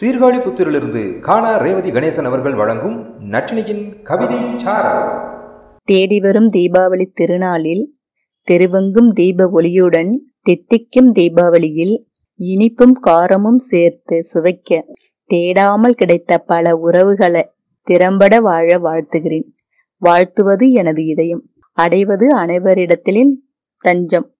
சீர்காழி புத்திரிலிருந்து காணா ரேவதி கணேசன் அவர்கள் வழங்கும் நட்டினியின் கவிதை தேடி வரும் தீபாவளி திருநாளில் தெருவெங்கும் தீப ஒளியுடன் தித்திக்கும் தீபாவளியில் இனிப்பும் காரமும் சேர்த்து சுவைக்க தேடாமல் கிடைத்த பல உறவுகளை திறம்பட வாழ வாழ்த்துகிறேன். வாழ்த்துவது எனது இதயம். அடைவது அனைவரிடத்திலும் தஞ்சம்.